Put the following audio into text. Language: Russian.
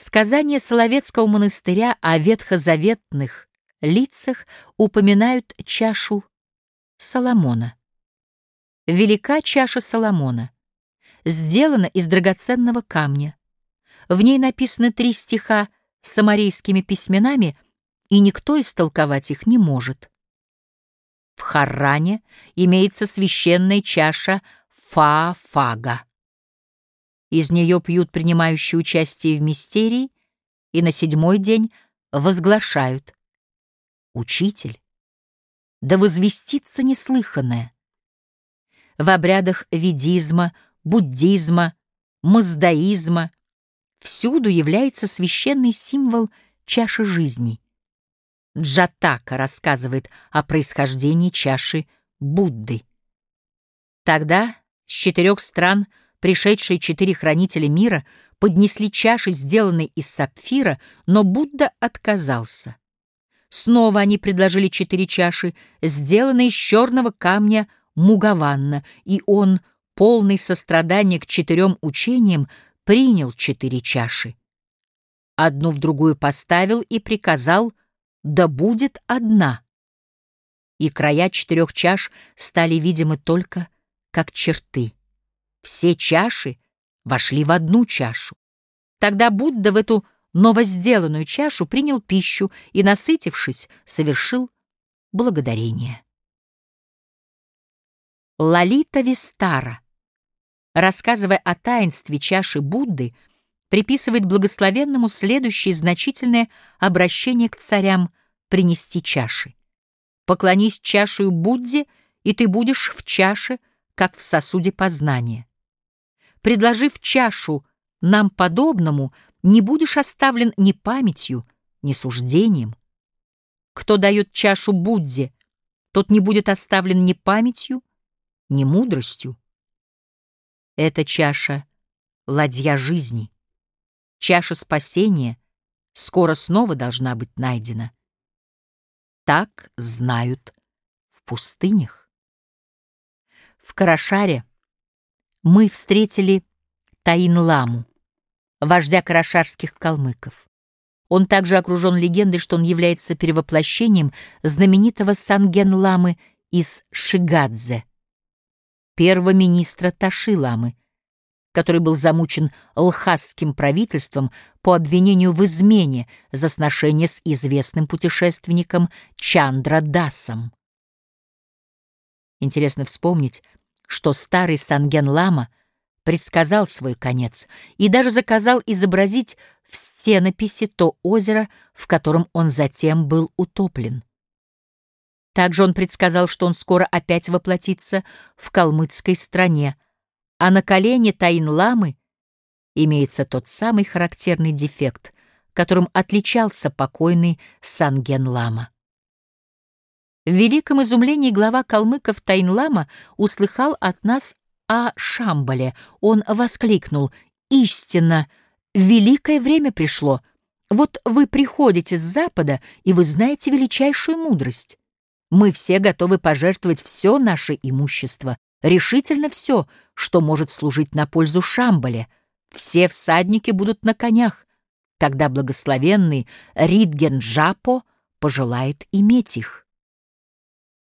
Сказания Соловецкого монастыря о ветхозаветных лицах упоминают чашу Соломона. Велика чаша Соломона, сделана из драгоценного камня. В ней написаны три стиха с самарийскими письменами, и никто истолковать их не может. В Харране имеется священная чаша Фа-Фага. Из нее пьют принимающие участие в мистерии и на седьмой день возглашают. Учитель, да возвестится неслыханное. В обрядах ведизма, буддизма, маздаизма всюду является священный символ чаши жизни. Джатака рассказывает о происхождении чаши Будды. Тогда с четырех стран – Пришедшие четыре хранителя мира поднесли чаши, сделанные из сапфира, но Будда отказался. Снова они предложили четыре чаши, сделанные из черного камня Мугаванна, и он, полный сострадания к четырем учениям, принял четыре чаши. Одну в другую поставил и приказал «Да будет одна». И края четырех чаш стали видимы только как черты. Все чаши вошли в одну чашу. Тогда Будда в эту новосделанную чашу принял пищу и, насытившись, совершил благодарение. Лалита Вистара, рассказывая о таинстве чаши Будды, приписывает благословенному следующее значительное обращение к царям принести чаши. «Поклонись чашею Будде, и ты будешь в чаше, как в сосуде познания предложив чашу нам подобному, не будешь оставлен ни памятью, ни суждением. Кто дает чашу Будде, тот не будет оставлен ни памятью, ни мудростью. Эта чаша — ладья жизни, чаша спасения скоро снова должна быть найдена. Так знают в пустынях. В Карашаре мы встретили Таин-ламу, вождя карашарских калмыков. Он также окружен легендой, что он является перевоплощением знаменитого Санген-ламы из Шигадзе, первого министра Таши-ламы, который был замучен лхасским правительством по обвинению в измене за сношение с известным путешественником Чандра Дасом. Интересно вспомнить, что старый Санген-лама предсказал свой конец и даже заказал изобразить в стенописи то озеро, в котором он затем был утоплен. Также он предсказал, что он скоро опять воплотится в калмыцкой стране, а на колене Таин-ламы имеется тот самый характерный дефект, которым отличался покойный Санген-лама. В великом изумлении глава калмыков Тайнлама услыхал от нас о Шамбале. Он воскликнул «Истинно! Великое время пришло! Вот вы приходите с запада, и вы знаете величайшую мудрость. Мы все готовы пожертвовать все наше имущество, решительно все, что может служить на пользу Шамбале. Все всадники будут на конях, когда благословенный Ридген Джапо пожелает иметь их.